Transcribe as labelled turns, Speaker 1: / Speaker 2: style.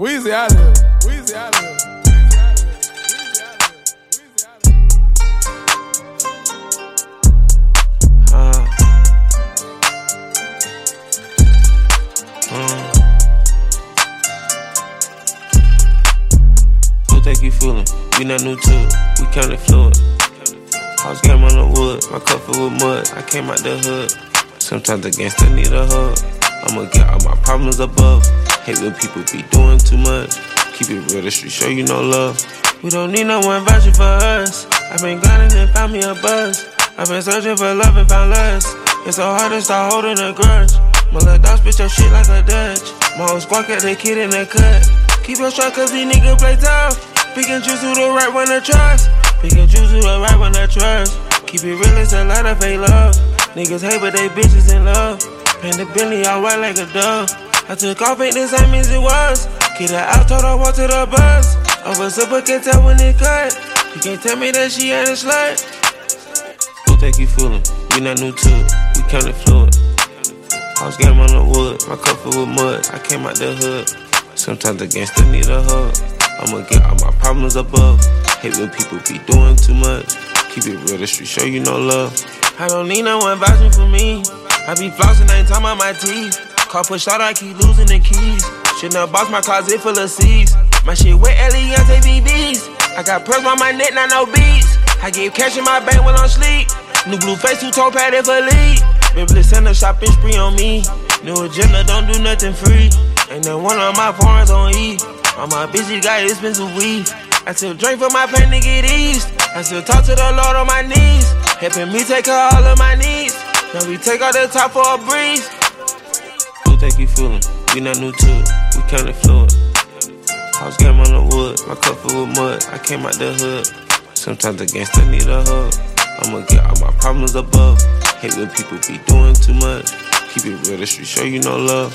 Speaker 1: Weezy out of here. Weezy out of here.
Speaker 2: Uh, uh. You fooling? We not new to it. We kinda fluid. House game on the wood, my cup full with mud. I came out the hood. Sometimes the gangster need a hug. I'ma get all my problems above. Hate when people be doing too much. Keep it real, the street show you no love. We don't need no one vouching for us. I've been grinding and found me a buzz. I've been searching for love and found lust. It's so hard to start holding a grudge. My little dog spit your shit like a Dutch. My whole squad got the kid in the cut. Keep your shot cause these niggas play tough. Pick and choose who the right one to trust. Pick and choose who the right one to trust. Keep it real, it's a lot of fake love. Niggas hate, but they bitches in love. Paint the Bentley all white like a dove. I took off, ain't the same as it was. Get her out, told her walk to the bus. Over super can tell when it cut. You can't tell me that she ain't a slut. Who think you fooling? We not new to it. We kinda fluid. House game on the wood, my cup full with mud. I came out the hood. Sometimes the gangster need a hug. I'ma get all my problems above. Hate when people be doing too much. Keep it real, the street show you no love. I don't need no one vouching for me. I be flossing, ain't talking about my teeth. Car push out, I keep losing the keys. Shouldn't have box my closet full of seeds. My shit wet, Eliantte BBs. I got pearls on my neck, not no beats. I get cash in my bank while I'm sleep. New blue face, two toe padded for lead. Baby, send a shopping spree on me. New agenda, don't do nothing free. Ain't that one of my foreigns on E. All my bitches got expensive weed. I still drink for my pain to get eased. I still talk to the Lord on my knees. Helping me take care of all of my needs. Now we take out the top for a breeze. Think you fooling? We not new to it. We kinda fluid. House game on the wood, my cup full with mud. I came out the hood. Sometimes the gangster need a hug. I'ma get all my problems above. Hate when people be doing too much. Keep it real, the street show you no love.